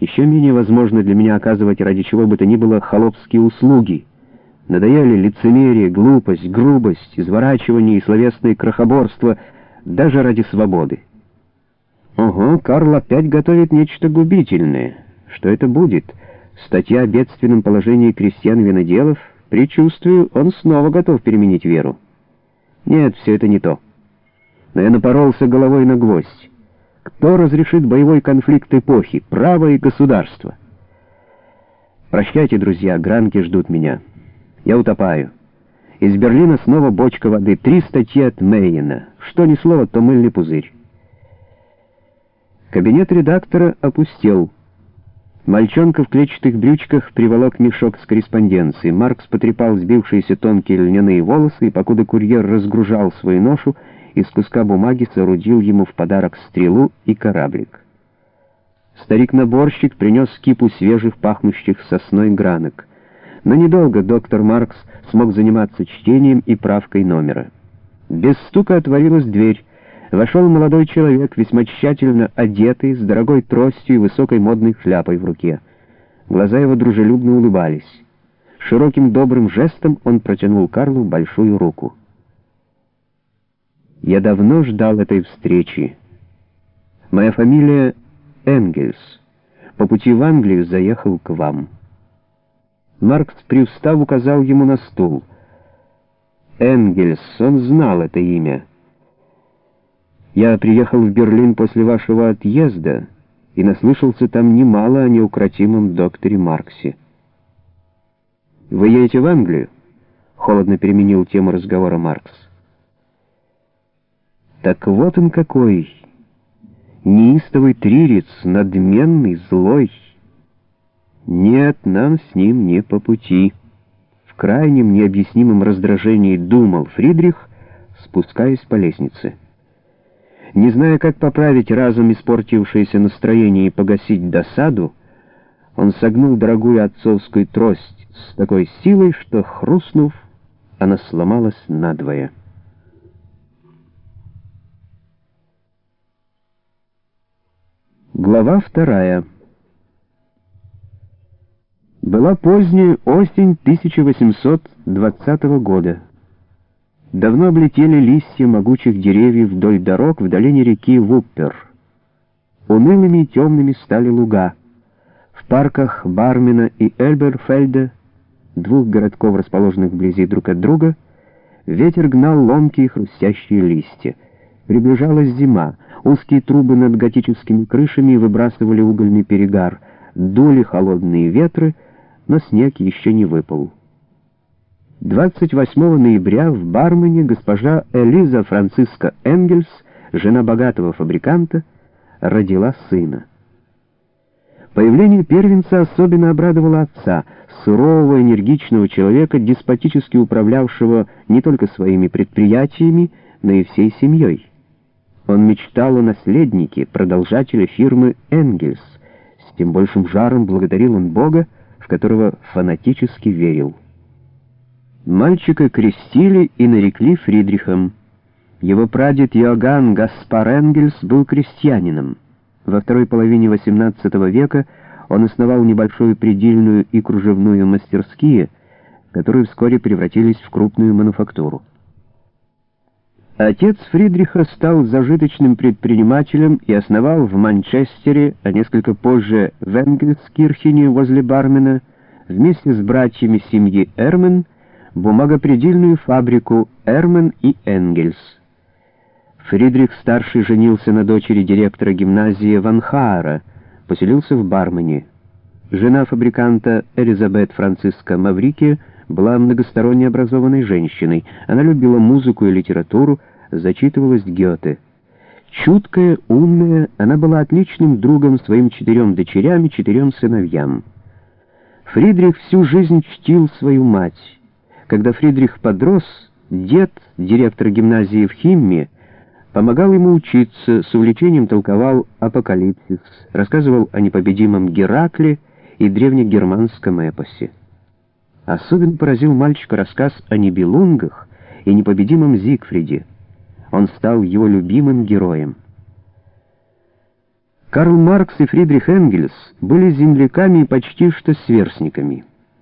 Еще менее возможно для меня оказывать ради чего бы то ни было холопские услуги. Надоели лицемерие, глупость, грубость, изворачивание и словесное крохоборство даже ради свободы. Ого, Карл опять готовит нечто губительное. Что это будет? Статья о бедственном положении крестьян-виноделов? Причувствую, он снова готов переменить веру. Нет, все это не то. Но я напоролся головой на гвоздь. Кто разрешит боевой конфликт эпохи, право и государство? Прощайте, друзья, гранки ждут меня. Я утопаю. Из Берлина снова бочка воды, три статьи от Мейена. Что ни слово, то мыльный пузырь. Кабинет редактора опустел. Мальчонка в клетчатых брючках приволок мешок с корреспонденцией. Маркс потрепал сбившиеся тонкие льняные волосы, и покуда курьер разгружал свою ношу, из куска бумаги соорудил ему в подарок стрелу и кораблик. Старик-наборщик принес кипу свежих, пахнущих сосной гранок. Но недолго доктор Маркс смог заниматься чтением и правкой номера. Без стука отворилась дверь. Вошел молодой человек, весьма тщательно одетый, с дорогой тростью и высокой модной шляпой в руке. Глаза его дружелюбно улыбались. Широким добрым жестом он протянул Карлу большую руку. «Я давно ждал этой встречи. Моя фамилия Энгельс. По пути в Англию заехал к вам». Маркс, привстав, указал ему на стул. «Энгельс, он знал это имя». Я приехал в Берлин после вашего отъезда и наслышался там немало о неукротимом докторе Марксе. Вы едете в Англию? Холодно переменил тему разговора Маркс. Так вот он какой, неистовый трирец, надменный, злой. Нет, нам с ним не по пути. В крайнем необъяснимом раздражении думал Фридрих, спускаясь по лестнице. Не зная, как поправить разом испортившееся настроение и погасить досаду, он согнул дорогую отцовскую трость с такой силой, что, хрустнув, она сломалась надвое. Глава вторая. Была поздняя осень 1820 года. Давно облетели листья могучих деревьев вдоль дорог в долине реки Вуппер. Унылыми и темными стали луга. В парках Бармена и Эльберфельда, двух городков, расположенных вблизи друг от друга, ветер гнал ломкие хрустящие листья. Приближалась зима, узкие трубы над готическими крышами выбрасывали угольный перегар, дули холодные ветры, но снег еще не выпал. 28 ноября в Бармене госпожа Элиза Франциска Энгельс, жена богатого фабриканта, родила сына. Появление первенца особенно обрадовало отца, сурового энергичного человека, деспотически управлявшего не только своими предприятиями, но и всей семьей. Он мечтал о наследнике, продолжателе фирмы «Энгельс». С тем большим жаром благодарил он Бога, в которого фанатически верил. Мальчика крестили и нарекли Фридрихом. Его прадед Иоганн Гаспар Энгельс был крестьянином. Во второй половине XVIII века он основал небольшую предельную и кружевную мастерские, которые вскоре превратились в крупную мануфактуру. Отец Фридриха стал зажиточным предпринимателем и основал в Манчестере, а несколько позже в Энгельскирхене возле Бармена, вместе с братьями семьи Эрмен, бумагопредельную фабрику «Эрмен и Энгельс». Фридрих-старший женился на дочери директора гимназии Ванхаара, поселился в Бармене. Жена фабриканта Элизабет Франциска Маврики была многосторонне образованной женщиной. Она любила музыку и литературу, зачитывалась Гёте. Чуткая, умная, она была отличным другом своим четырем дочерям и четырем сыновьям. Фридрих всю жизнь чтил свою мать. Когда Фридрих подрос, дед, директор гимназии в Химме, помогал ему учиться, с увлечением толковал апокалипсис, рассказывал о непобедимом Геракле и древнегерманском эпосе. Особенно поразил мальчика рассказ о Нибелунгах и непобедимом Зигфриде. Он стал его любимым героем. Карл Маркс и Фридрих Энгельс были земляками и почти что сверстниками.